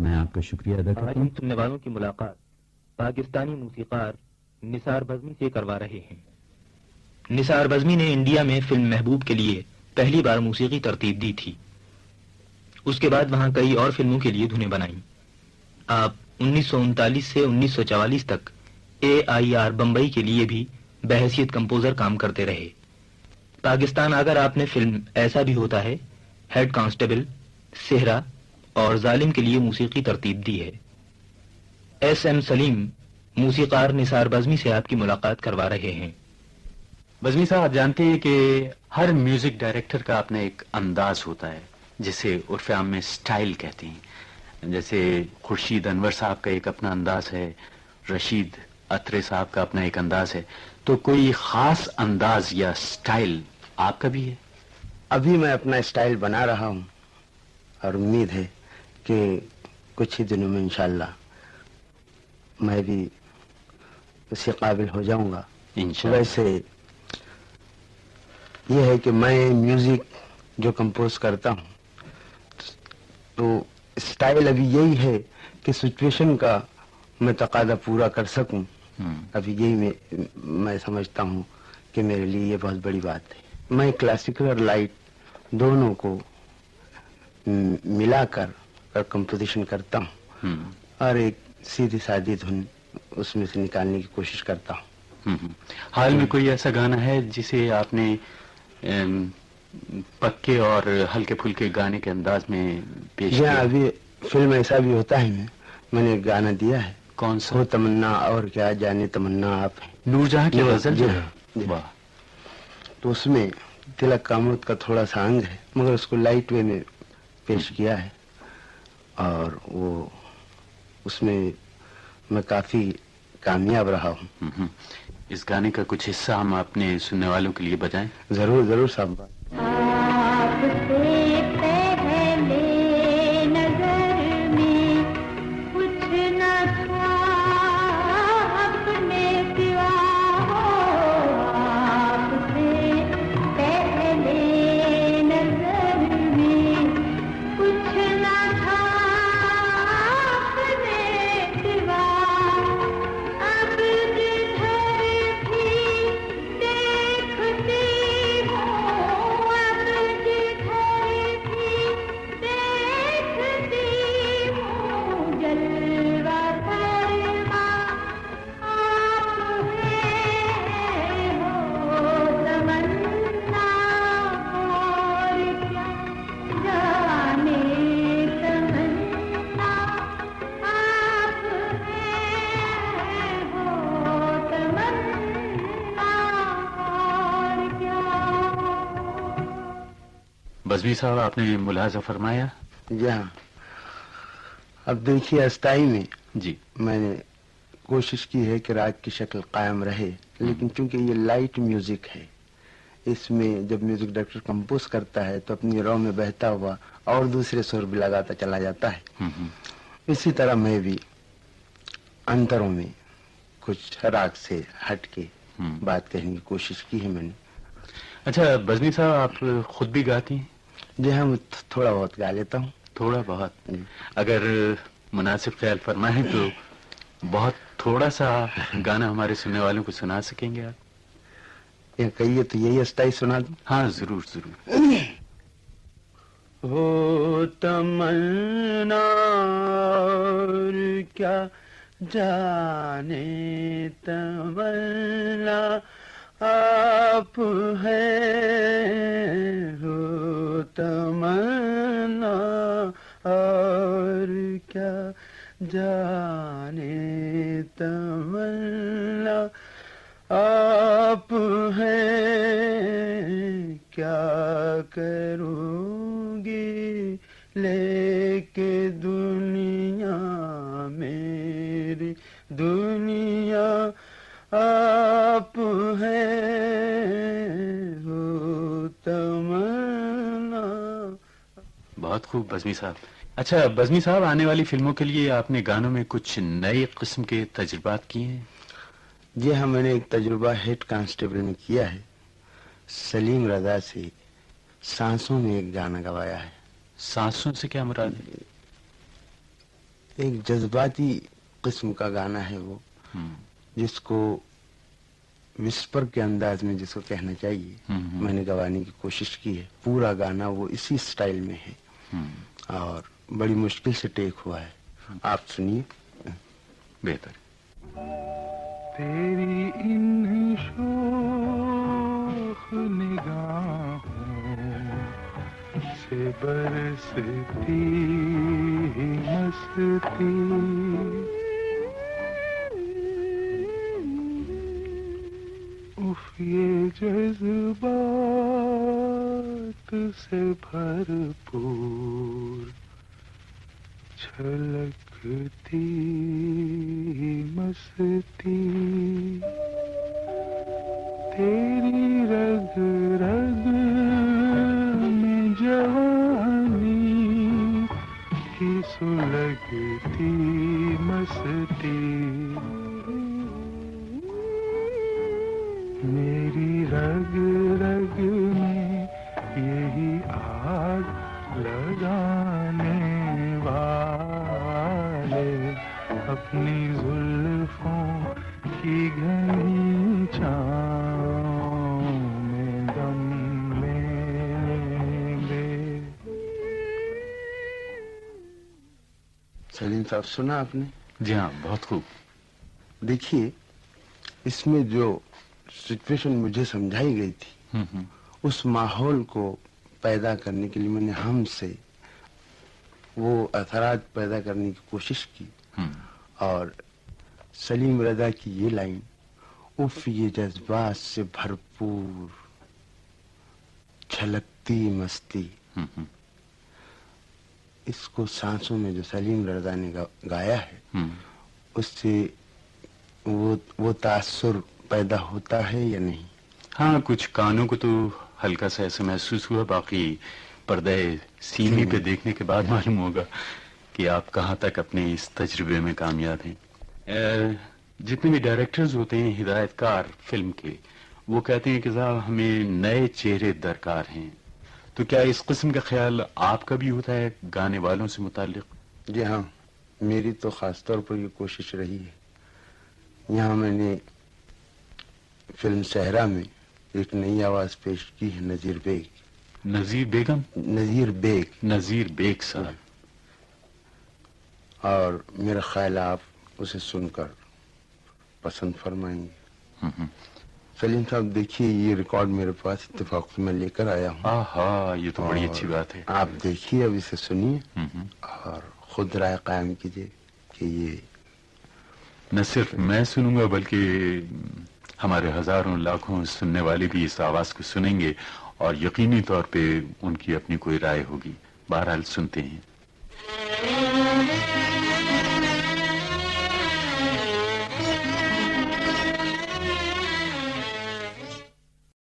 میں آپ کا شکریہ ادا کرتا ہوں۔ سننے والوں کی ملاقات پاکستانی موسیقار نثار بزمی سے کروا رہے ہیں۔ نثار بزمی نے انڈیا میں فلم محبوب کے لیے پہلی بار موسیقی ترتیب دی تھی۔ اس کے بعد وہاں کئی اور فلموں کے لیے دھنیں بنائیں۔ آپ انیس سو انتالیس سے انیس سو چوالیس تک اے آئی آر بمبئی کے لیے بھی بحثیت کمپوزر کام کرتے رہے۔ پاکستان، اگر آپ نے فلم ایسا بھی ہوتا ہے، ہیڈ کانسٹیبل سہرا اور ظالم کے لیے موسیقی ترتیب دی ہے۔ ایس ایم سلیم موسیقار نثار بزمی سے آپ کی ملاقات کروا رہے ہیں۔ بزمی صاحب آپ جانتے ہیں کہ ہر میوزک ڈائریکٹر کا اپنا ایک انداز ہوتا ہے جسے عرف عام میں سٹائل کہتے ہیں۔ جیسے خورشید انور صاحب کا ایک اپنا انداز ہے رشید اترے صاحب کا اپنا ایک انداز ہے۔ تو کوئی خاص انداز یا سٹائل آپ کا بھی ہے؟ ابھی میں اپنا سٹائل بنا رہا ہوں اور امید ہے کہ کچھ ہی دنوں میں انشاءاللہ میں بھی اسی قابل ہو جاؤں گا۔ ویسے یہ ہے کہ میں میوزک جو کمپوز کرتا ہوں تو سٹائل ابھی یہی ہے کہ سچویشن کا میں تقاضا پورا کر سکوں۔ ابھی یہی میں میں سمجھتا ہوں کہ میرے لیے یہ بہت بڑی بات ہے۔ میں کلاسیکل اور لائٹ دونوں کو ملا کر کمپوزیشن کرتا ہوں۔ اور ایک سیدھی سادی دھن اس میں سے نکالنے کی کوشش کرتا ہوں۔ حال میں کوئی ایسا گانا ہے جسے آپ نے پکے اور ہلکے پھلکے گانے کے انداز میں پیش کیا؟ ابھی فلم ایسا بھی ہوتا ہے۔ میں میں نے گانا دیا ہے۔ کون سا؟ وہ تمنا اور کیا جانے تمنا آپ نور جہاں کی غزل جی ہاں تو اس میں تلک کاموت کا تھوڑا سا انگ ہے مگر اس کو لائٹ وے میں پیش کیا ہے۔ اور وہ اس میں میں کافی کامیاب رہا ہوں۔ اس گانے کا کچھ حصہ ہم اپنے سننے والوں کے لیے بجائیں۔ ضرور ضرور صاحب۔ بزمی صاحب آپ نے ملاحظہ فرمایا؟ جی ہاں۔ اب دیکھیے استائی میں جی۔ میں نے کوشش کی ہے کہ راگ کی شکل قائم رہے لیکن چونکہ یہ لائٹ میوزک ہے اس میں جب میوزک ڈائریکٹر کمپوز کرتا ہے تو اپنی رو میں بہتا ہوا اور دوسرے سر بھی لگاتا چلا جاتا ہے۔ اسی طرح میں بھی انتروں میں کچھ راگ سے ہٹ کے بات کہنے کی کوشش کی ہے میں نے۔ اچھا بزمی صاحب آپ خود بھی گاتی ہیں؟ جی ہاں تھوڑا بہت گا لیتا ہوں۔ تھوڑا بہت؟ اگر مناسب خیال فرمائیں تو بہت تھوڑا سا گانا ہمارے سننے والوں کو سنا سکیں گے آپ؟ کہیے تو یہی اسٹائی سنا دوں۔ ہاں ضرور ضرور۔ ہو تمنا کیا جانے تمنا آپ ہے ہو تمنا اور کیا جانے تمنا آپ ہے کیا کروں گی لے کے دنیا خوب بزمی صاحب۔ اچھا بزمی صاحب آنے والی فلموں کے لیے آپ نے گانوں میں کچھ نئے قسم کے تجربات کیے ہیں؟ جی ہاں میں نے ایک تجربہ ہیڈ کانسٹیبل نے کیا ہے۔ سلیم رضا سے سانسوں میں ایک گانا گوایا ہے۔ سانسوں سے کیا مراد ہے؟ ایک جذباتی قسم کا گانا ہے وہ۔ جس کو وسپر کے انداز میں جس کو کہنا چاہیے۔ میں نے گوانے کی کوشش کی ہے۔ پورا گانا وہ اسی سٹائل میں ہے۔ اور بڑی مشکل سے ٹیک ہوا ہے۔ آپ سنیے۔ بہتر۔ تیری ان شوخ نگاہوں سے برستی مستی۔ اف یہ جذبات سے بھرپور چھلکتی مستی۔ تیری رگ رگ میں جوانی کی سلگتی مستی۔ میری رگ رگ لگانے والے اپنی زلفوں کی گھنی چھاؤں میں دم لیں گے۔ سلیم صاحب سنا آپ نے؟ جی ہاں بہت خوب۔ دیکھیے اس میں جو سچویشن مجھے سمجھائی گئی تھی اس ماحول کو پیدا کرنے کے لیے میں نے ہم سے وہ اثرات پیدا کرنے کی کوشش کی اور سلیم رضا کی یہ لائن اف یہ جذبات سے بھرپور چھلکتی مستی۔ اس کو سانسوں میں جو سلیم رضا نے گا- گایا ہے۔ اس سے وہ وہ تاثر پیدا ہوتا ہے یا نہیں؟ ہاں کچھ کانوں کو تو ہلکا سا ایسا محسوس ہوا باقی پردے سیمی پہ دیکھنے کے بعد معلوم ہوگا کہ آپ کہاں تک اپنے اس تجربے میں کامیاب ہیں۔ جتنے بھی ڈائریکٹرز ہوتے ہیں ہدایت کار فلم کے وہ کہتے ہیں کہ صاحب ہمیں نئے چہرے درکار ہیں۔ تو کیا اس قسم کا خیال آپ کا بھی ہوتا ہے گانے والوں سے متعلق؟ جی ہاں میری تو خاص طور پر یہ کوشش رہی ہے۔ یہاں میں نے فلم صحرا میں ایک نئی آواز پیش کی ہے نذیر بیگ۔ نذیر بیگم؟ نذیر بیگ۔ نذیر بیگ صاحب اور میرا خیال آپ اسے سن کر پسند فرمائیں گے۔ سلیم صاحب دیکھیے یہ ریکارڈ میرے پاس اتفاق سے میں لے کر آیا ہوں۔ آہا یہ تو بڑی اچھی بات ہے۔ آپ دیکھیے اب اسے سنیے۔ اور خود رائے قائم کیجیے کہ یہ نہ صرف میں سنوں گا بلکہ ہمارے ہزاروں لاکھوں سننے والے بھی اس آواز کو سنیں گے اور یقینی طور پہ ان کی اپنی کوئی رائے ہوگی۔ بہرحال سنتے ہیں۔